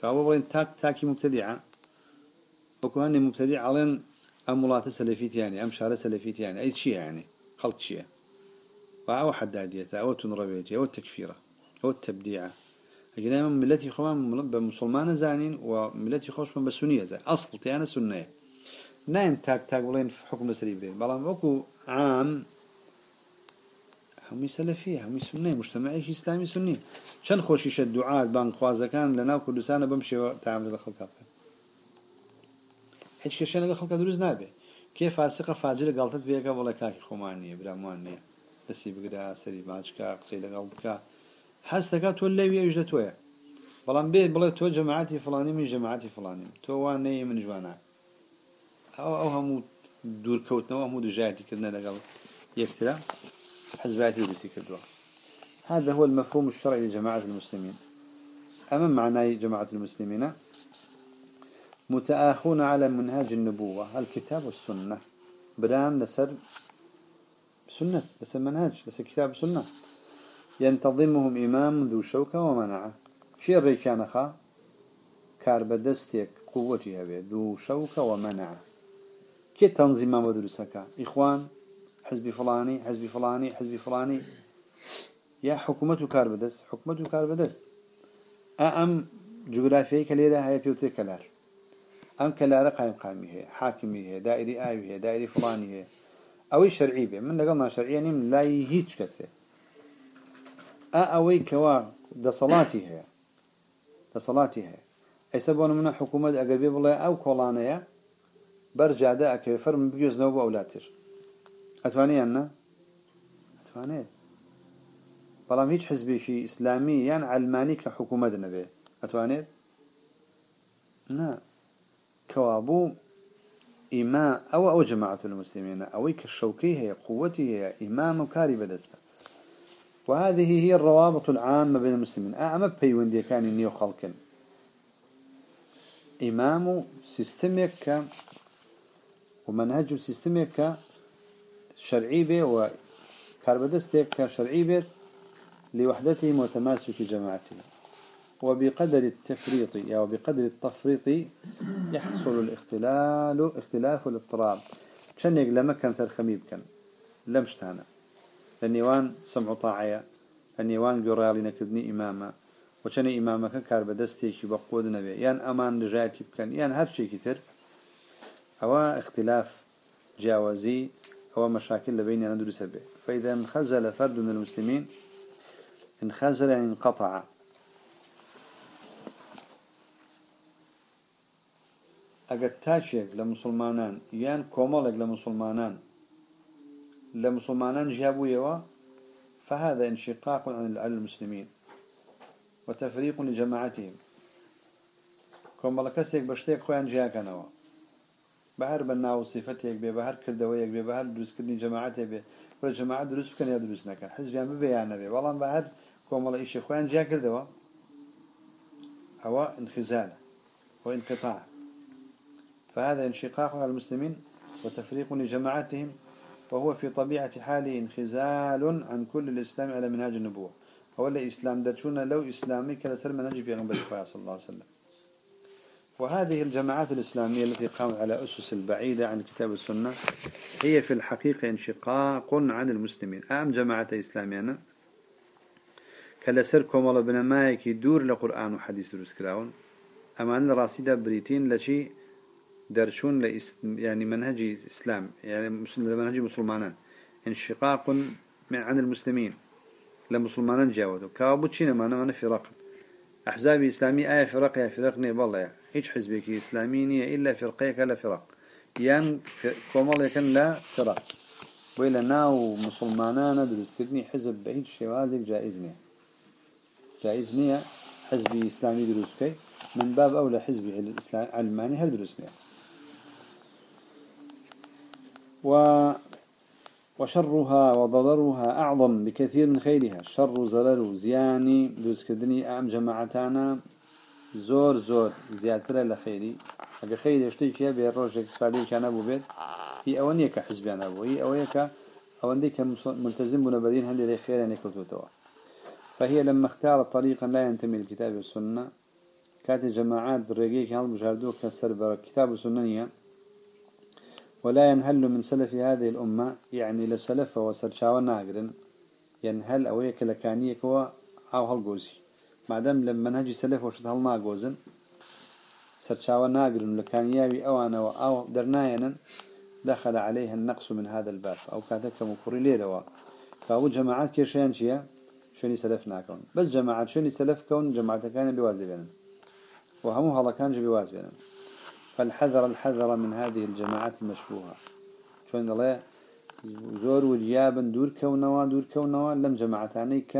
کاوە بڵێن تاک تاکی مبتدیعە وەکوانی مبتدی ئەڵێن ئەم وڵاتە سەلەفیتیانی ئەم شارە سەلەفیتیانی ئەی چییە یعنی خەڵک چییە وأو حدادية أو تنربيتي أو التكفيرة أو التبديعة من ملتي خوان بمسلمان زانين وملتي خوش من بسنية زين. أصل تيانا سنية. نايم تاك تاك ولين في حكم السريب دين. بلام أكو عام همي سلفية همي سنية مجتمعي إسلامي سنية. شن خوشيش الدعاء بان خوازا كان لنا كل سنة بمشي تعامل الخلق هيك كشان الخلق دروز نابي كيف فاسقة فاجرة قالت بيها ولا كاكي خمانية بلا موانية دەستی بگرا سەری ماچکە قسەی لەگەڵ بکە حەستەکە تۆ لەوی ئەوش لە تۆیە بەڵام بێت بڵێ تۆ جەماعتی فڵانی من جەماعتی فڵانیم تۆ وان نەیە من جوانە ئەو ئەو هەموو دوورکەوتنەوە هەموو دژایەتیکردنە لەگەڵ یەکترا حزباتی وسی کردووە هذا هو المفهوم الشرعي لجماعة المسلمين أما معنى جماعة المسلمين متآخون على منهاج النبوة. الكتاب والسنة. بران لسر سنة بس المنهج بس كتاب سنة. ينتظمهم إمام ذو شوكة ومنعة. شيء الريكان خا كاربدستيك قوتي هبه ذو شوكة ومنعة. كي تنظيم مدرسك إخوان حزب فلاني حزب فلاني حزب فلاني يا حكومة كاربدست حكومة كاربدست أم جغرافيا كليرة هاي بيوتري كلار أم كلارة قائم قائمي هي حاكمي هي دائري آيوي هي دائري فلاني هي. أوي شرعي به من لقلنا شرعي يعني من لا هيج كسي. أوي كوا ده صلاتي هي ده صلاتي هي. اي سبون من حكومة أقربي بالله أو كولانيا برجع ده اكيفر من بيوز نوبة أولاتر. أتواني أنا أتواني. بلام هيج حزبي شي إسلامي يعني علماني كحكومة نبي. أتواني؟ نا. كوابو إمام أو أو جماعة المسلمين أو كالشوكي هي قوتي هي إمام كاري بدسته. وهذه هي الروابط العامة بين المسلمين. أعمى بيوندي كان نيو خلقا إمام سيستمك ومنهج سيستمك شرعي به وكاربدستك شرعي لوحدتهم وتماسك جماعتهم وبقدر التفريط أو بقدر التفريط يحصل الاختلال اختلاف الاضطراب. شنيق لما كان ثر كان. لمشتانا النيوان سمع طاعية. النيوان قرالي نكدني إماما وشني إمامك كار بدستيك بقود نبي. يان أمان نجاتي بكن يان هر شيء كتر أو اختلاف جاوزي. أو مشاكل لبين ندرس به فإذا انخزل فرد من المسلمين انخزل يعني انقطع. ئەگەر تاچێک لە مسلمانان یان کۆمەڵێک لە مسلمانان لە مسلمانان ژیابوویەوە فهذا انشقاق عن المسلمين وتفريق لجماعتهم. كومبلا كسيك بشتيك خوان جياكنوا بهر بناو صفتيك بي بهر كردويك بي بهر دروس كردني جماعتي بي ولا جماعة دروس بكن يا دروس نكن حزبيان ببيان بي والله بهر كومبلا إيش خوان جيا كردوا هو انخزال وانقطاع فهذا انشقاق على المسلمين وتفريق لجماعتهم وهو في طبيعة حاله انخزال عن كل الإسلام على منهاج النبوة. هو الإسلام درشون لو إسلامي كالسر منهج في غنبة صلى الله عليه وسلم. وهذه الجماعات الإسلامية التي قامت على أسس البعيدة عن كتاب السنة هي في الحقيقة انشقاق عن المسلمين. أم جماعة إسلامية كالسر كومال بن مايك يدور لقرآن وحديث دروس كلاون. أمان راسيدة بريتين لشي درشون لإس يعني منهج إسلام يعني منهج مسلمان انشقاق عن المسلمين لمسلمان جاودوا كابو تشينا ما أنا فرق أحزاب إسلامية آية فرق يا فرقني بالله هيج حزبك إسلامية إلا فرقية لا فرق يان كومال يكن لا فرق وإلا ناو مسلمانان درس كدني حزب بعيد شوازك جائزني جائزني حزبي إسلامي دروس كي. من باب أولى الإسلام علماني هل دروسني و وشرها وضررها أعظم بكثير من خيرها شر زلل زياني دوز كدني أم جماعتانا. زور زور زيادة لخيري أجا خيري يشتي فيها بيروج استفادة كان أبو بيت. هي أولنية كحزب أنا أبو. هي أولنية كأولنية كملتزم بنبدين هندي خير يعني كتوتوا فهي لما اختارت طريقا لا ينتمي للكتاب والسنة كانت جماعات رجيك هل مجاردو كسر الكتاب والسنة ولا ينهل من سلف هذه الأمة يعني لسلف وسرشاوى ناقرن. ينهل أويك لكانيك هو أو هالجوزي ما دام لما نهجي سلف وشد هالناقوزن سرشاوى ناقرن لكانياوي أو أنا أو درناينا دخل عليها النقص من هذا الباب. أو كاتك مقري ليروا فأول جماعات كيشيان شيا شوني سلف ناكون بس جماعات شوني سلف كون جماعات كان بواز بينهم وهمو هلا كان بواز بينهم فالحذر الحذر من هذه الجماعات المشبوهة. شون الله زور واليابا دور كونوا دور كونوا لم جماعتانيك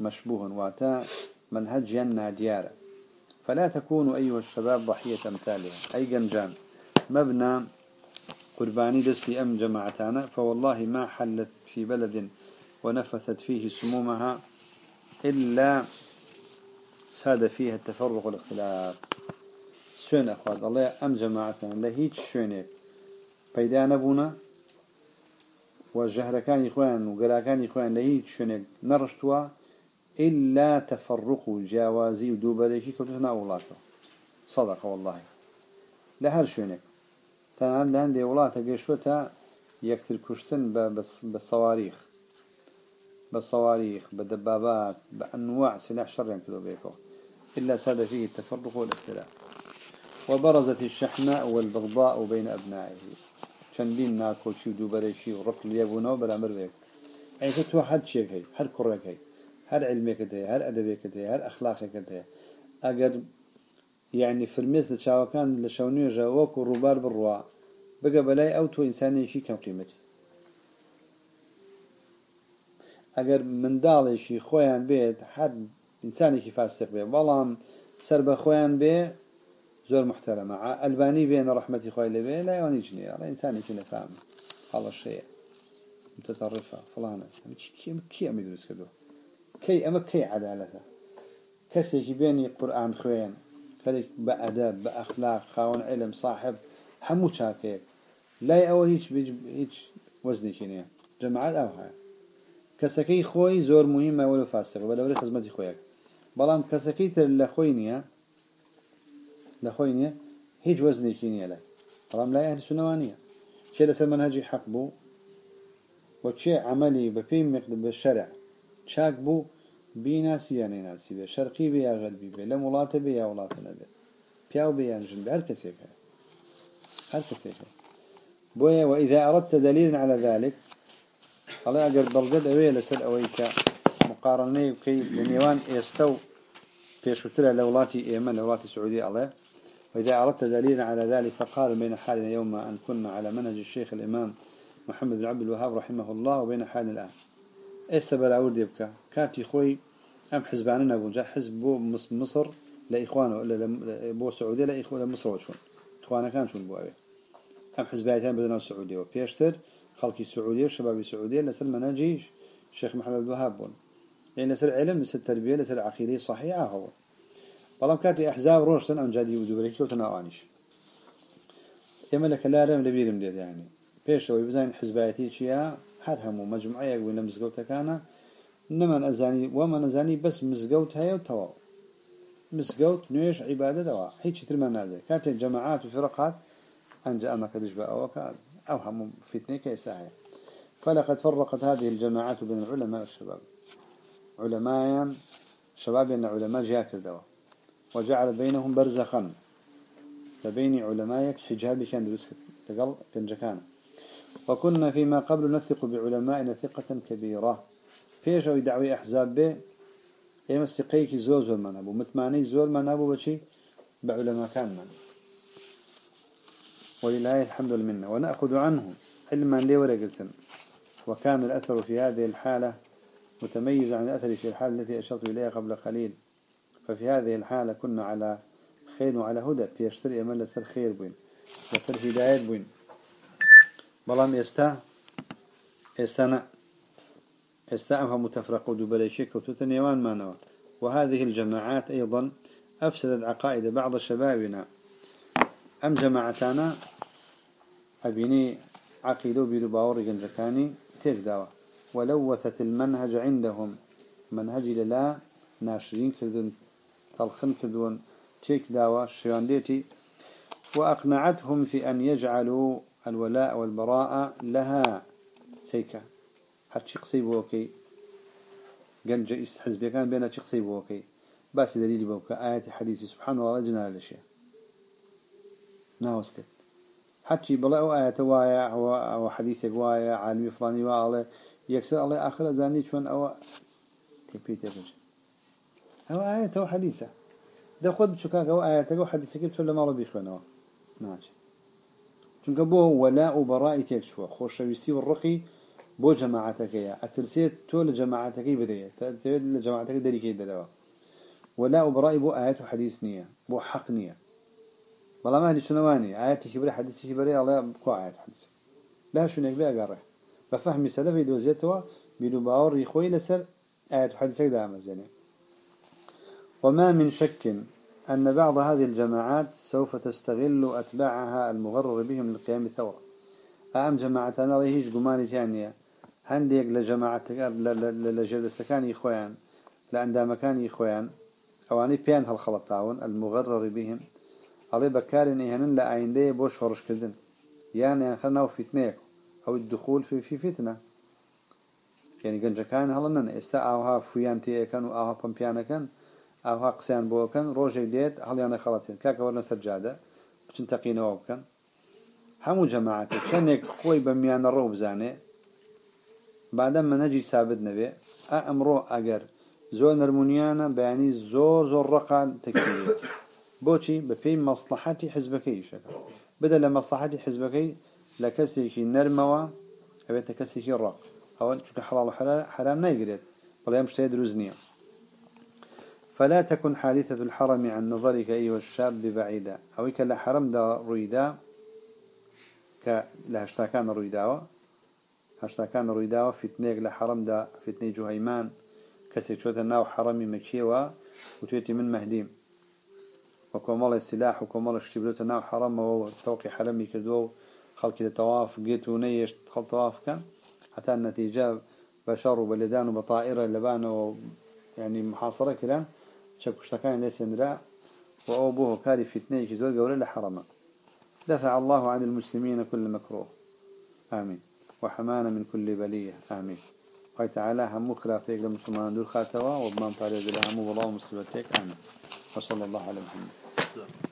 مشبوه واتا منهج ينا ديارة. فلا تكونوا أيها الشباب ضحية أمثالها. أي جنجان. مبنى قرباني دسي أم جماعتانا فوالله ما حلت في بلد ونفثت فيه سمومها إلا ساد فيها التفرق والاختلاف. شون أخوات الله أم جماعتنا لهيج شونك بيدا نبونا والجهر كان إخوان وقرا كان إخوان لهيج شونك نرشتوا إلا تفرق جوازي ودوبا ليشي كتنا أولاته صدق والله. لهر شونك تنان لهن دي أولاته قشوتا يكتر كشتن بالصواريخ بالصواريخ بدبابات بأنواع سلاح شر ينكدوا بيكو إلا ساد فيه التفرق والاختلاف وبرزت الشحناء والبغضاء بين أبنائه. چەندین ناکۆچی و دووبەرێکی و ڕق لێبوونەوە بەرامبەر بێک ئەیکە تۆ هەر چێکەی هەر کوڕێکەکەی هەر علمێکت هەیە هەر ئەدەبێکت هەیە هەر ئەخلاقێکت هەیە. ئەگەر یعنی فرمێز لە چاوەکان لە شەو نوێژە وەکو ڕووبار بڕوە بگە بەلای ئەو تۆ ئینسانێکی کەمقیمەتی ئەگەر منداڵێکی خۆیان بێت حد ئینسانێکی فاسق بێ بەڵام سەر بە خۆیان بێ زور محترمة ألباني بين رحمتي خوي لبي لا يوني جني على إنسان يكون فاهم هذا الشيء متطرفة فلانة كي كي أم يدرس كده كي أما كي عدالته كسي بيني قرآن خوين كذلك بأداب بأخلاق خاون علم صاحب حمو شاكيك لا أول هيك بيج هيك وزني كنيا جماعات أو هاي كسكي خوي زور مهمة ولو فاسق ولا ولي خدمتي خويك بلام كسكي تر لخوينيا هيج وزني كينيا لا. طالما لا أهل سنوانية شيء لسه منهجي حق بو وشيء عملي بفيم مقدم بالشرع شاك بو بيناسي يعني ناسي بي شرقي بي يا غربي بي لا ملاته بي يا ولاته نبي بياو بي ينجن بي هر كسيك هر كسيك بويا وإذا أردت دليلا على ذلك الله أجر بلغد أوي لسل أويك مقارنة كي لنيوان يستو في شترة لولاتي إيمان لولاتي سعودية الله وإذا أردت دليلا على ذلك فقال بين حالنا يوم أن كنا على منهج الشيخ الإمام محمد بن عبد الوهاب رحمه الله وبين حالنا الآن. سبب أود يبكى؟ كاتي خوي أم حزباننا أبو جا حزب بو مصر لإخوانه ولا بو سعودية لإخوانه مصر وشون إخوانه كان شون بو أبي أم حزبايتين بدنا السعودية وبيشتر خلقي السعودية وشباب السعودية لسل منهجي الشيخ محمد الوهاب بون. يعني لسل علم لسل تربية لسل عقيدة صحيحة هو. بەڵام کاتی ئەحزاب ڕۆشتن ئەم جادی و دووبرێکی کەوتە ناوانیش. ئێمە لە کەلارم لەبیرم دێت یانی پێشەوەی بزانین حزبایەتی چییە؟ هەر هەموو مەجموعەیەک بووین لە مزگەوتەکانە. نەمان ئەزانی وەمە نەزانی بەس مزگەوت هەیە و تەواو. مسجوت نوێش عیبادەتەوە. هیچی ترمان نازێت. کاتێک جەماعات و فرقات أنجا أمك دش بقى أو هم فتنة كيساها فلقد فرقت هذه الجماعات بين العلماء والشباب. علماء شباب أن علماء جاكر دوا وجعل بينهم برزخا. لبين علمائك حجابي كان درس لقل كان وكنا فيما قبل نثق بعلمائنا ثقة كبيرة. فيجوا يدعوي أحزاب به؟ إما السقيك زول زول من أبو متماني زول من أبو بشي بعلماء كان من. ولله الحمد لله ونأخذ عنه علما لي ورقلتن وكان الأثر في هذه الحالة متميز عن الأثر في الحالة التي أشرت إليها قبل قليل. ففي هذه الحالة كنا على خير وعلى هدى. بيشتري أمل لسر خير بوين لسر هداية بوين. بلام يستا يستنا يستأمها متفرق دبليشيك وتتنيوان ما نوى. وهذه الجماعات أيضا أفسدت عقائد بعض شبابنا. أم جماعتنا أبيني عقيدو بيرو باور جنجكاني تيك ولوثت المنهج عندهم. منهج لا ناشرين كردون تلخن كردون تيك داوة شيانديتي وأقنعتهم في أن يجعلوا الولاء والبراء لها. سيكا. حتى قصيبوكي قال حزبي كان بين قصيبوكي بس دليل بوكا آيات حديثي سبحان الله جنا الأشياء ناوستك حتى بلا أو آيات وايا أو حديث وايا عالمي فلاني وعلى يكسر الله آخر زاني شون أو تبي تبج أو آيات أو حديثة. ده خد شو كان أو آيات أو حديثة كيف ولا ما ربي خوانه ناجي. چونکە بۆ وەلا و بەڕای تێک چووە خۆشەویستی و ڕقی بۆ جەماعەتەکەیە ئەترسێت تۆ لە جەماعەتەکەی بدەیت دەوێت لە جەماعەتەکە دەریکەی دەرەوە ولا و بەڕای بۆ ئاەت و حەدیث نییە بۆ حەق نییە بەڵام هەلی چونەوانی ئاەتێکی بەرە حەدیثێکی بەرێ ئەڵێ بکۆ ئاەت حەدیث لا شوێنێک بێ ئەگەڕێ بە فەهمی سەلەفی دۆزێتەوە بیر و باوەڕی خۆی لەسەر ئاەت و حەدیثێک دامەزێنێ وما من شك أن بعض هذه الجماعات سوف تستغل أتباعها المغرر بهم للقيام الثورة. أم جماعتنا الله هيج قماني ثانية هنديك لجماعة لجلستكان إخوان لأندام كان إخوان. أواني بيان هالخلط تعاون المغرر بهم. علي بكار إهنن لأيندي بوش ورش كردن. يعني خلنا فتنة أو الدخول في في فتنة يعني كان هلنن. استعاوها فيان تي كانوا أوها بمبيانا كان ئاها قسەیان بۆکەن ڕۆژێک دێت هەڵیانە خەڵەتێن کاکەوەرنە سەرجادە بچن تەقینەوە بکەن. هەموو جەماعاتێ چەندێک خۆی بە میانە ڕۆ بزانێ بعدە منەجی سابت نەبێ. ئا ئەمڕۆ ئەگەر زۆر نەرمونیانە بەیانی زۆر زۆر ڕقان تەکیێت بۆچی؟ بە پێی مەسلحەتی حزبەکەی شەکە. بدە لە مەسلحەتی حزبەکەی لە کەسێکی نەرمەوە ئەوێتە کەسێکی ڕق. ئەوە چکە حڵال حرام نایگرێت بەڵێم شتێ دروست نییە. فلا تكن حادثة الحرم عن نظرك أيها الشاب بعيدا. أو كلا حرم دا رويدا ك لهشتاكان رويداوة هشتاكان رويداوة فتنيك لحرم دا فتني جهيمان. كسي شوت الناو حرمي مكيوة وتويتي من مهديم. وكمال السلاح وكمال اشتبلوت الناو حرم وتوقي حرمي كدو خلق التواف قيت ونيش خلق طواف كان. حتى النتيجة بشر وبلدان وبطائرة لبان يعني محاصرة كلام شكوشتكان ليس يندرع وأوبوه كاري فتنة كزور قوله لحرمه دفع الله عن المسلمين كل مكروه. آمين. وحمانا من كل بلية. آمين. قال تعالى همو خلافيك للمسلمان دول خاتوا وضمان طاريق لهم والله مصيبتك. آمين. وصلى الله على محمد.